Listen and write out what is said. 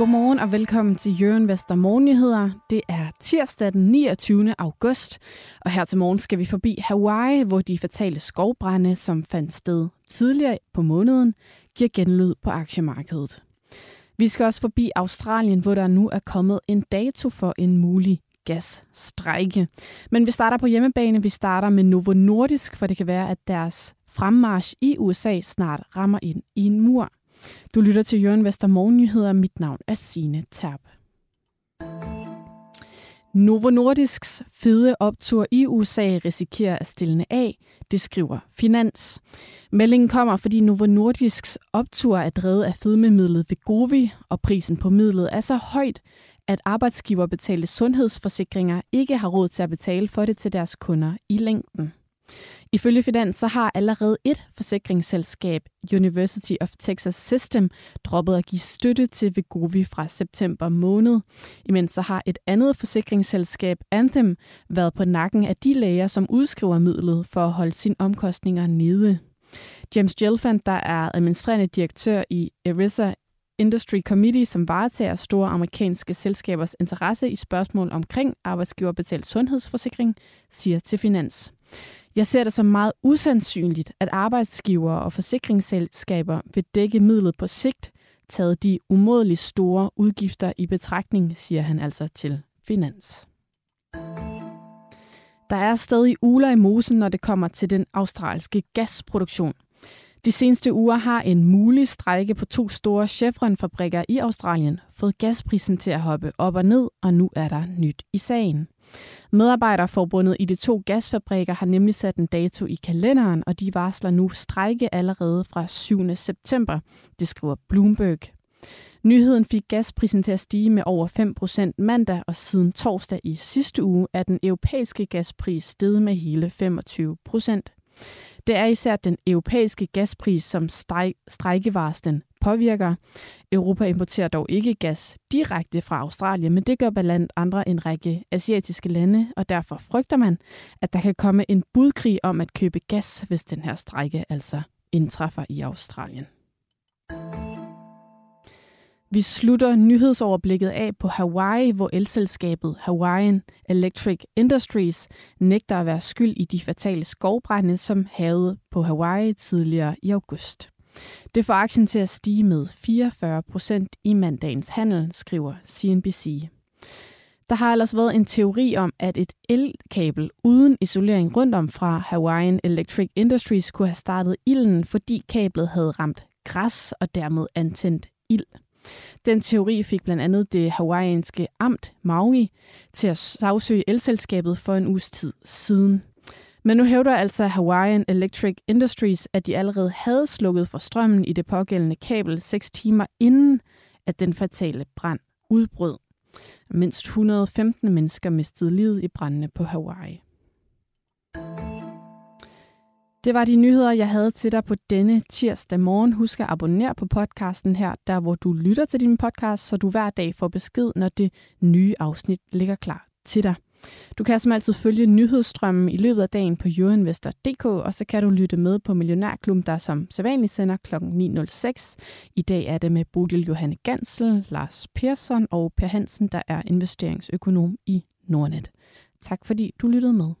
Godmorgen og velkommen til Jørgen Vester Morgennyheder. Det er tirsdag den 29. august, og her til morgen skal vi forbi Hawaii, hvor de fatale skovbrænde, som fandt sted tidligere på måneden, giver genlyd på aktiemarkedet. Vi skal også forbi Australien, hvor der nu er kommet en dato for en mulig gasstrejke. Men vi starter på hjemmebane. Vi starter med Novo Nordisk, for det kan være, at deres fremmarsch i USA snart rammer ind i en mur. Du lytter til Jørgen Vester Morgennyheder. Mit navn er Signe Terp. Novo Nordisks fede optur i USA risikerer at stille af, det skriver Finans. Meldingen kommer, fordi Novo Nordisks optur er drevet af fedmemidlet Vegovi, og prisen på midlet er så højt, at arbejdsgiver betalte sundhedsforsikringer ikke har råd til at betale for det til deres kunder i længden. Ifølge Finans så har allerede et forsikringsselskab, University of Texas System, droppet at give støtte til Vegovi fra september måned. Imens så har et andet forsikringsselskab, Anthem, været på nakken af de læger, som udskriver midlet for at holde sine omkostninger nede. James Gelfand, der er administrerende direktør i ERISA Industry Committee, som varetager store amerikanske selskabers interesse i spørgsmål omkring arbejdsgiverbetalt sundhedsforsikring, siger til Finans. Jeg ser det som meget usandsynligt, at arbejdsgiver og forsikringsselskaber vil dække midlet på sigt, taget de umådeligt store udgifter i betragtning, siger han altså til Finans. Der er stadig uler i mosen, når det kommer til den australske gasproduktion. De seneste uger har en mulig strejke på to store Chevron-fabrikker i Australien fået gasprisen til at hoppe op og ned, og nu er der nyt i sagen. Medarbejderforbundet i de to gasfabrikker har nemlig sat en dato i kalenderen, og de varsler nu strejke allerede fra 7. september, det skriver Bloomberg. Nyheden fik gasprisen til at stige med over 5% mandag, og siden torsdag i sidste uge er den europæiske gaspris steget med hele 25%. Det er især den europæiske gaspris, som strejkevarslen påvirker. Europa importerer dog ikke gas direkte fra Australien, men det gør blandt andre en række asiatiske lande, og derfor frygter man, at der kan komme en budkrig om at købe gas, hvis den her strejke altså indtræffer i Australien. Vi slutter nyhedsoverblikket af på Hawaii, hvor elselskabet Hawaiian Electric Industries nægter at være skyld i de fatale skovbrænde, som havde på Hawaii tidligere i august. Det får aktien til at stige med 44 procent i mandagens handel, skriver CNBC. Der har ellers været en teori om, at et elkabel uden isolering rundt om fra Hawaiian Electric Industries kunne have startet ilden, fordi kablet havde ramt græs og dermed antændt ild. Den teori fik blandt andet det hawaiianske amt Maui til at sagsøge elselskabet for en uges tid siden. Men nu hævder altså Hawaiian Electric Industries, at de allerede havde slukket for strømmen i det pågældende kabel 6 timer inden, at den fatale brand udbrød. Mindst 115 mennesker mistede livet i brændene på Hawaii. Det var de nyheder, jeg havde til dig på denne tirsdag morgen. Husk at abonnere på podcasten her, der hvor du lytter til din podcast, så du hver dag får besked, når det nye afsnit ligger klar til dig. Du kan som altid følge nyhedsstrømmen i løbet af dagen på euroinvestor.dk, og så kan du lytte med på Millionærklubben, der som sædvanligt sender kl. 9.06. I dag er det med Bodil Johanne Gansel, Lars Persson og Per Hansen, der er investeringsøkonom i Nordnet. Tak fordi du lyttede med.